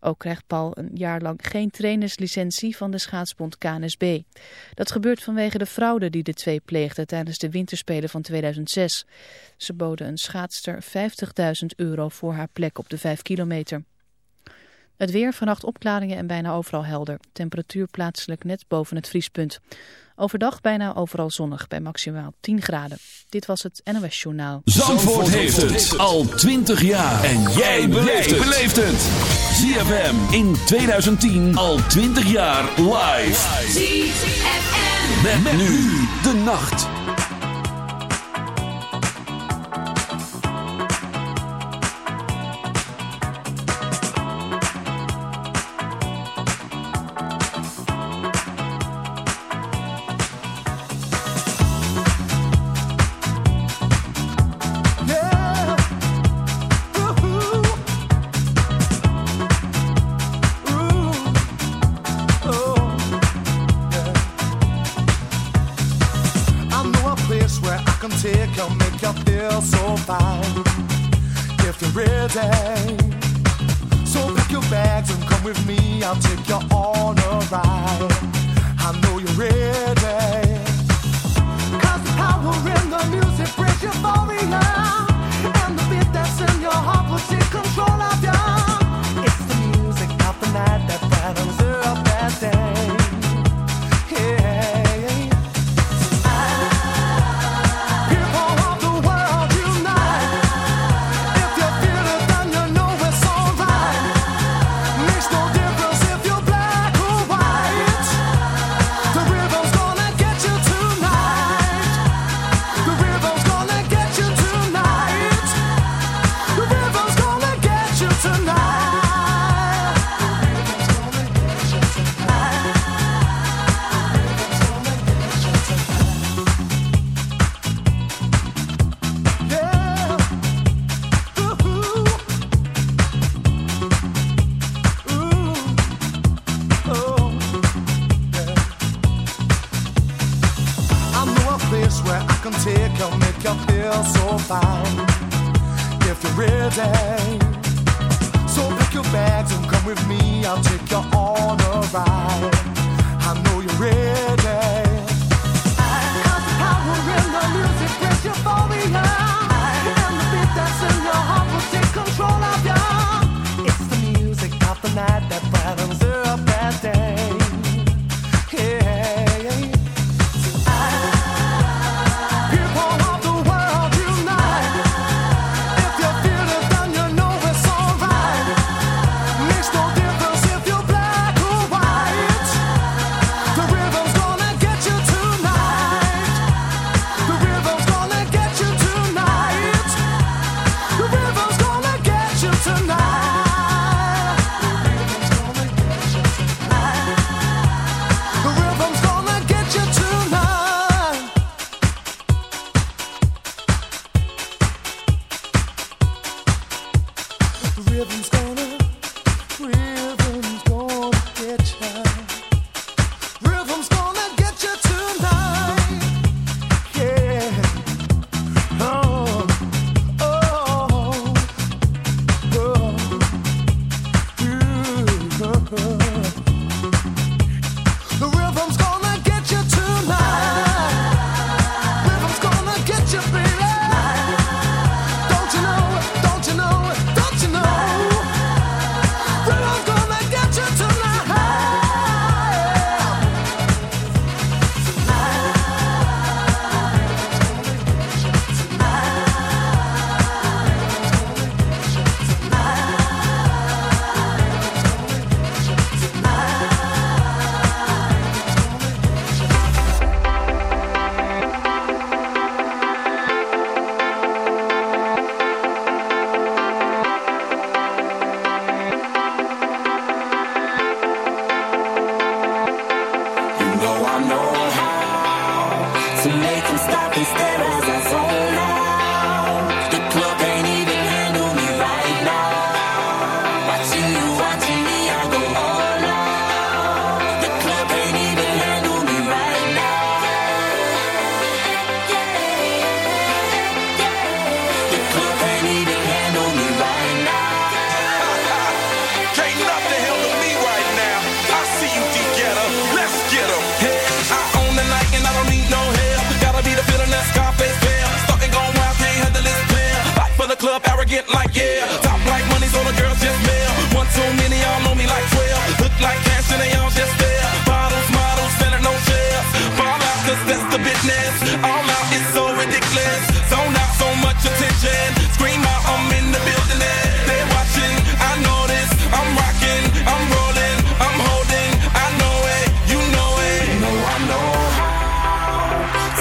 Ook krijgt Paul een jaar lang geen trainerslicentie van de schaatsbond KNSB. Dat gebeurt vanwege de fraude die de twee pleegden tijdens de winterspelen van 2006. Ze boden een schaatster 50.000 euro voor haar plek op de 5 kilometer. Het weer, vannacht opklaringen en bijna overal helder. Temperatuur plaatselijk net boven het vriespunt. Overdag bijna overal zonnig bij maximaal 10 graden. Dit was het NOS Journaal. Zandvoort, heeft het al 20 jaar. En jij beleeft het. ZFM in 2010 al 20 jaar live. ZFM. Met, nu de nacht.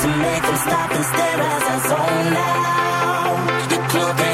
to make them stop and stare as I zone out. The club.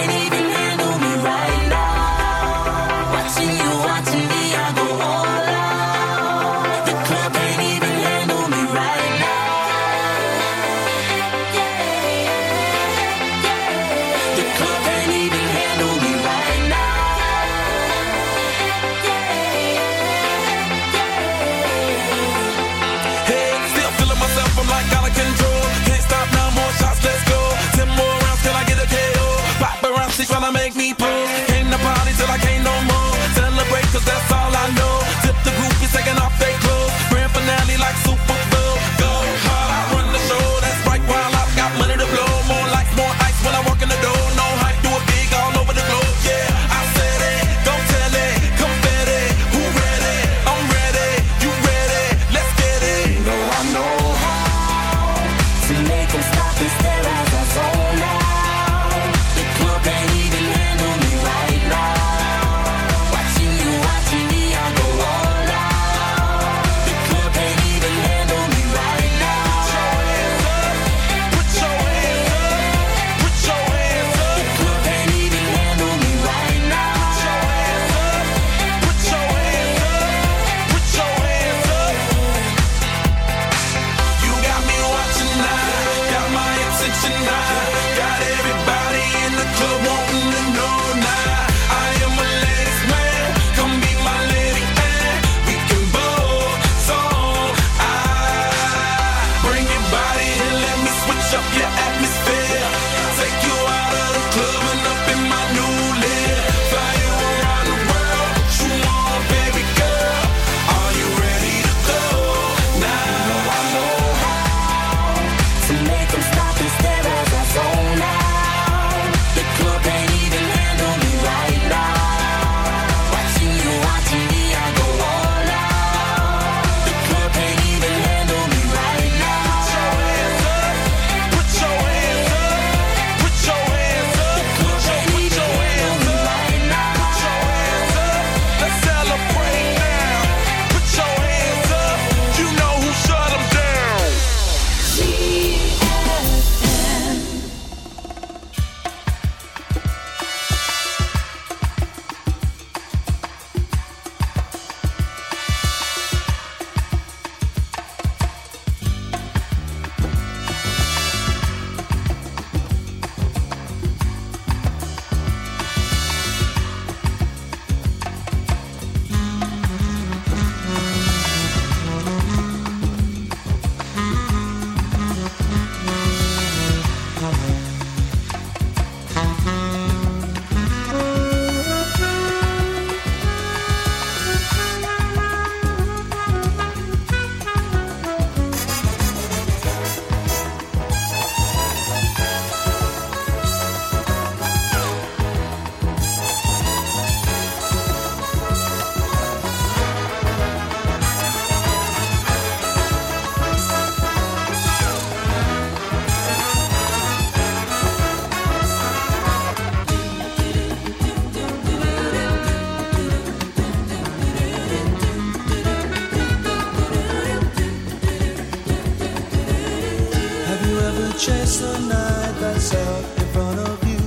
will chase the night that's out in front of you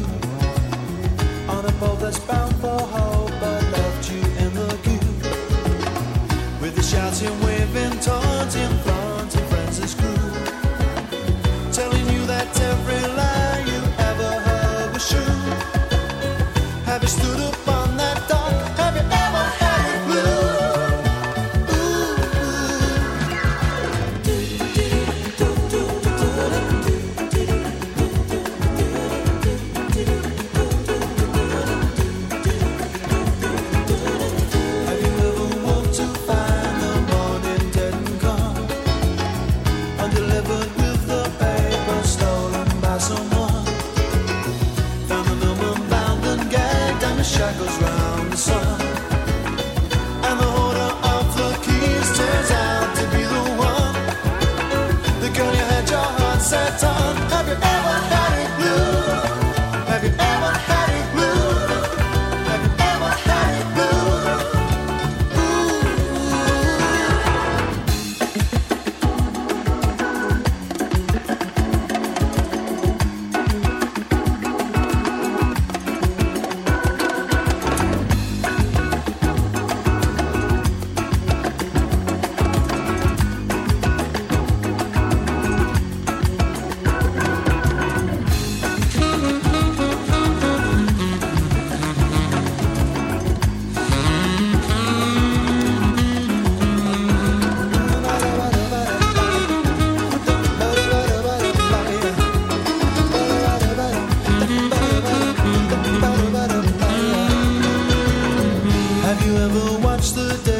on a boat that's bound for hope. I left you in the queue with the shouting, waving, taunting, flying. you ever watched the day?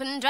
up and down.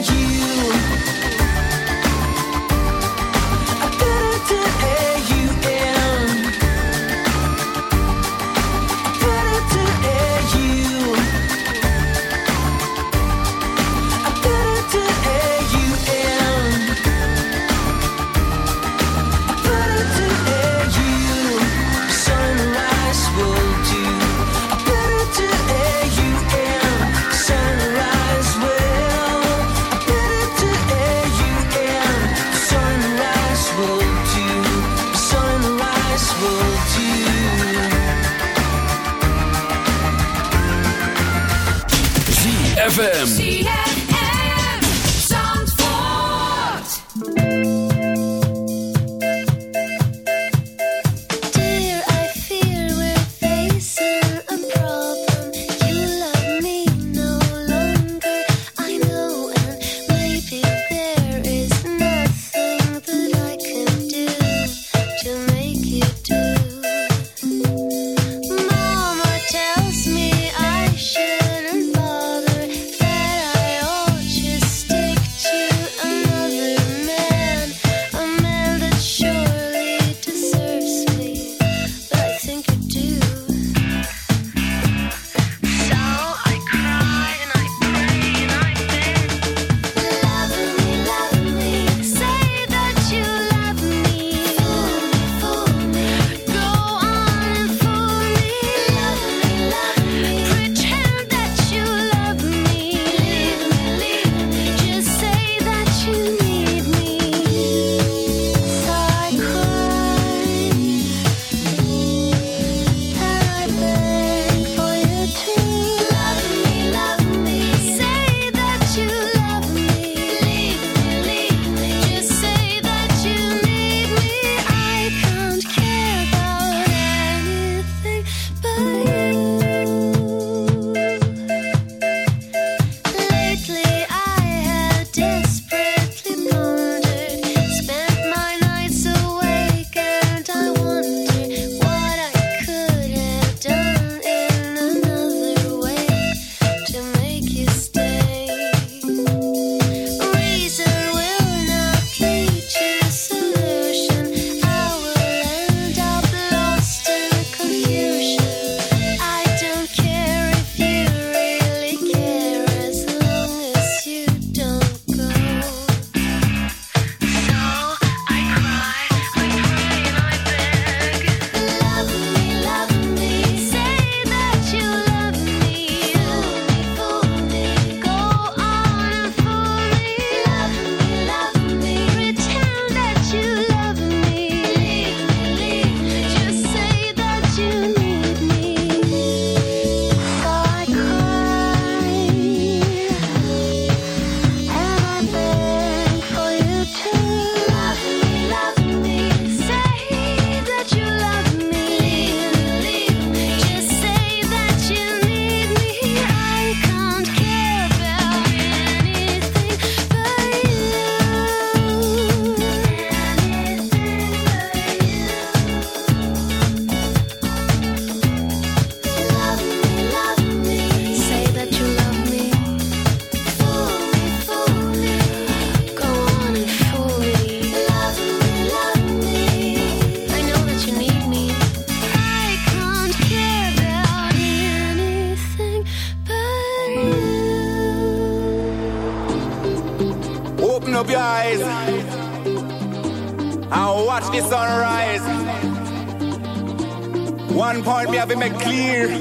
Make clear.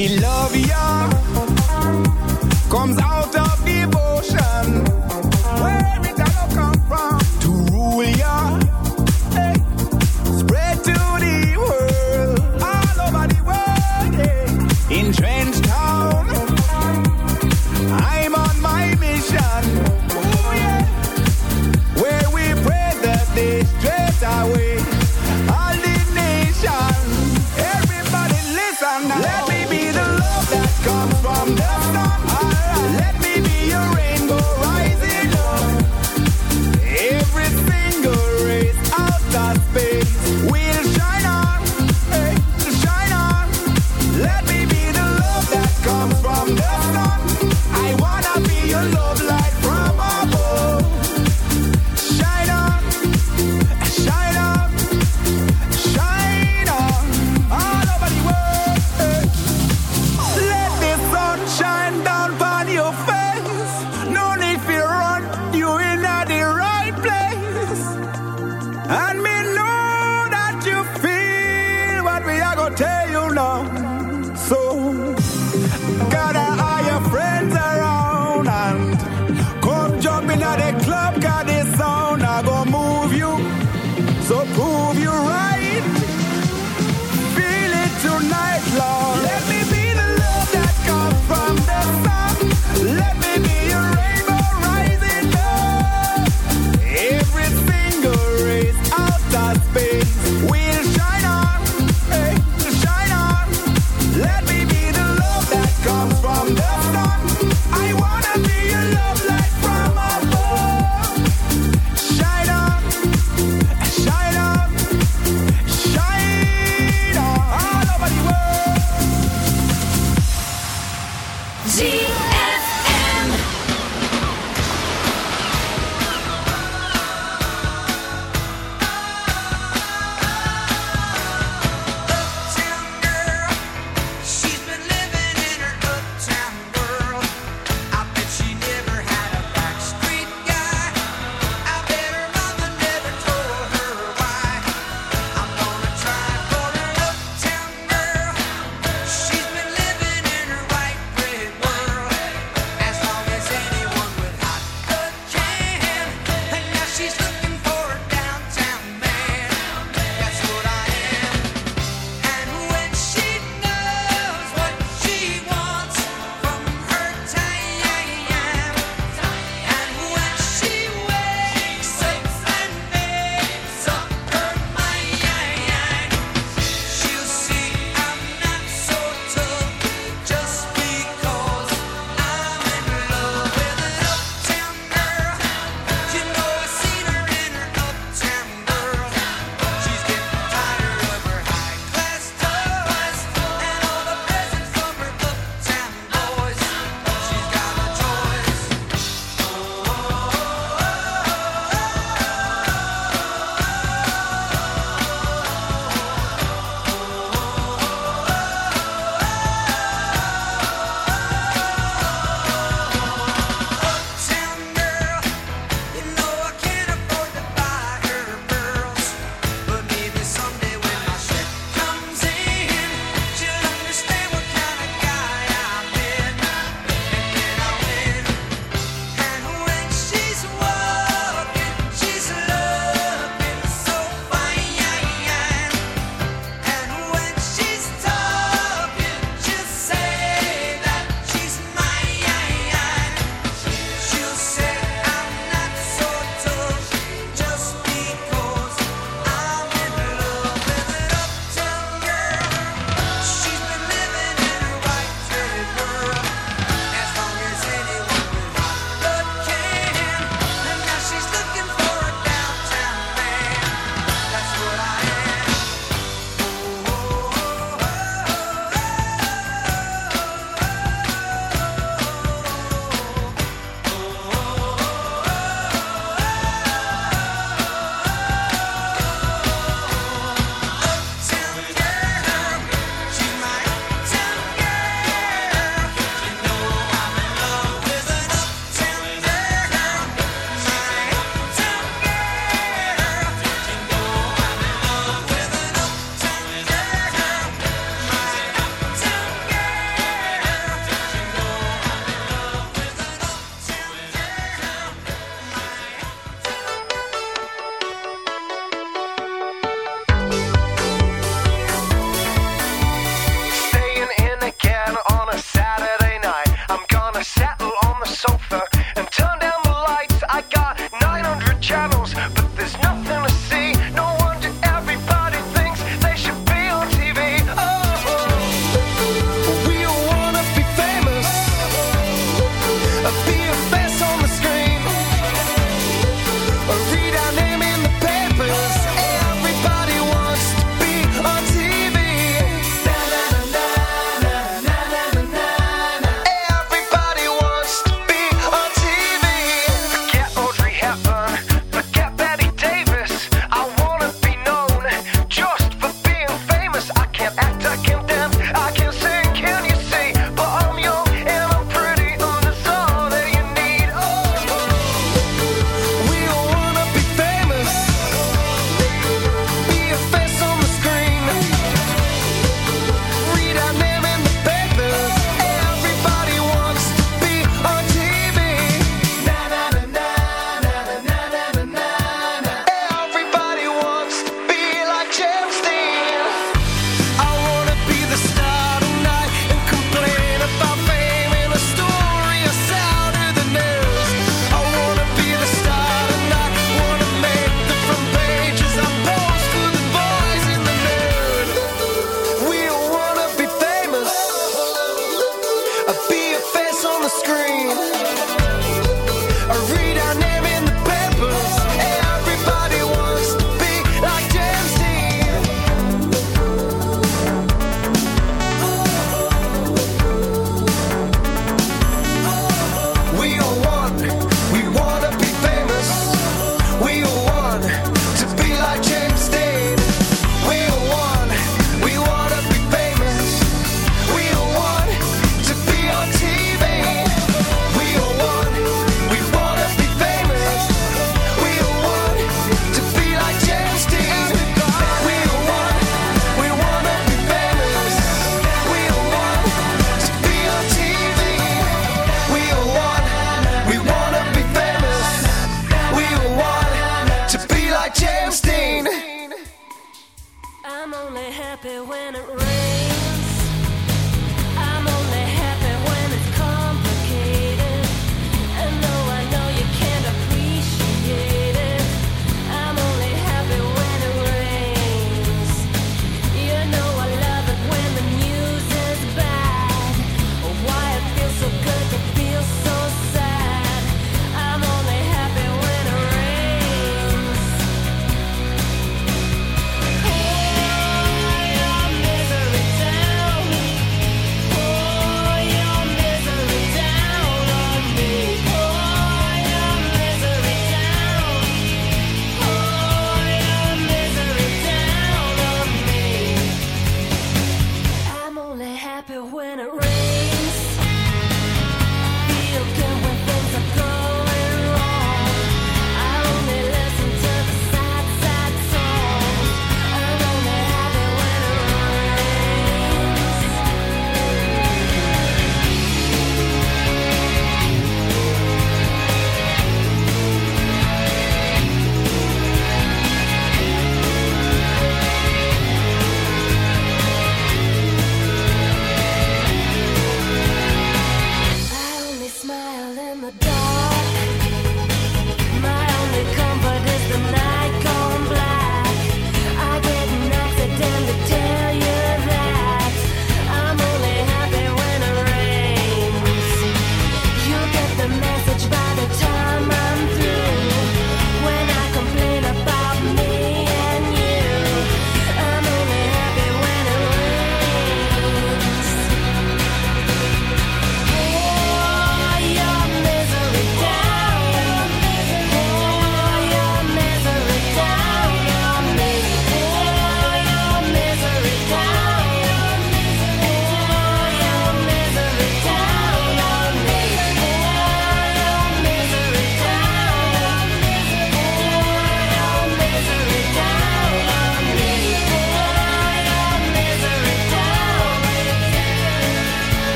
Me love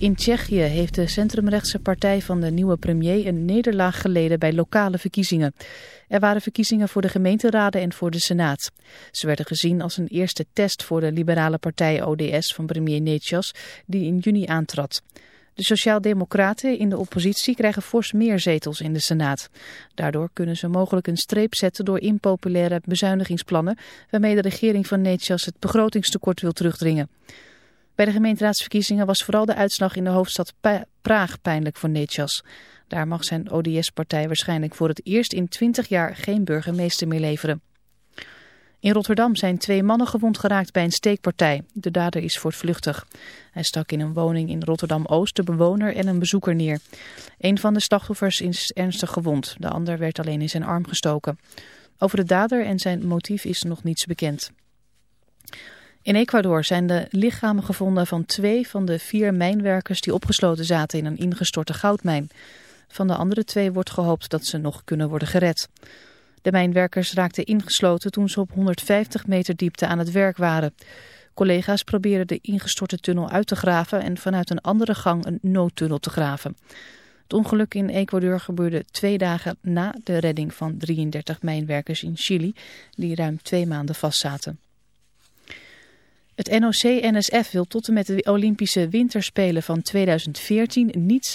In Tsjechië heeft de centrumrechtse partij van de nieuwe premier een nederlaag geleden bij lokale verkiezingen. Er waren verkiezingen voor de gemeenteraden en voor de senaat. Ze werden gezien als een eerste test voor de liberale partij ODS van premier Nečas, die in juni aantrad. De Sociaaldemocraten in de oppositie krijgen fors meer zetels in de Senaat. Daardoor kunnen ze mogelijk een streep zetten door impopulaire bezuinigingsplannen... waarmee de regering van Nečas het begrotingstekort wil terugdringen. Bij de gemeenteraadsverkiezingen was vooral de uitslag in de hoofdstad Praag pijnlijk voor Nečas. Daar mag zijn ODS-partij waarschijnlijk voor het eerst in 20 jaar geen burgemeester meer leveren. In Rotterdam zijn twee mannen gewond geraakt bij een steekpartij. De dader is voortvluchtig. Hij stak in een woning in Rotterdam-Oost de bewoner en een bezoeker neer. Een van de slachtoffers is ernstig gewond. De ander werd alleen in zijn arm gestoken. Over de dader en zijn motief is nog niets bekend. In Ecuador zijn de lichamen gevonden van twee van de vier mijnwerkers die opgesloten zaten in een ingestorte goudmijn. Van de andere twee wordt gehoopt dat ze nog kunnen worden gered. De mijnwerkers raakten ingesloten toen ze op 150 meter diepte aan het werk waren. Collega's probeerden de ingestorte tunnel uit te graven en vanuit een andere gang een noodtunnel te graven. Het ongeluk in Ecuador gebeurde twee dagen na de redding van 33 mijnwerkers in Chili die ruim twee maanden vastzaten. Het NOC-NSF wil tot en met de Olympische Winterspelen van 2014 niet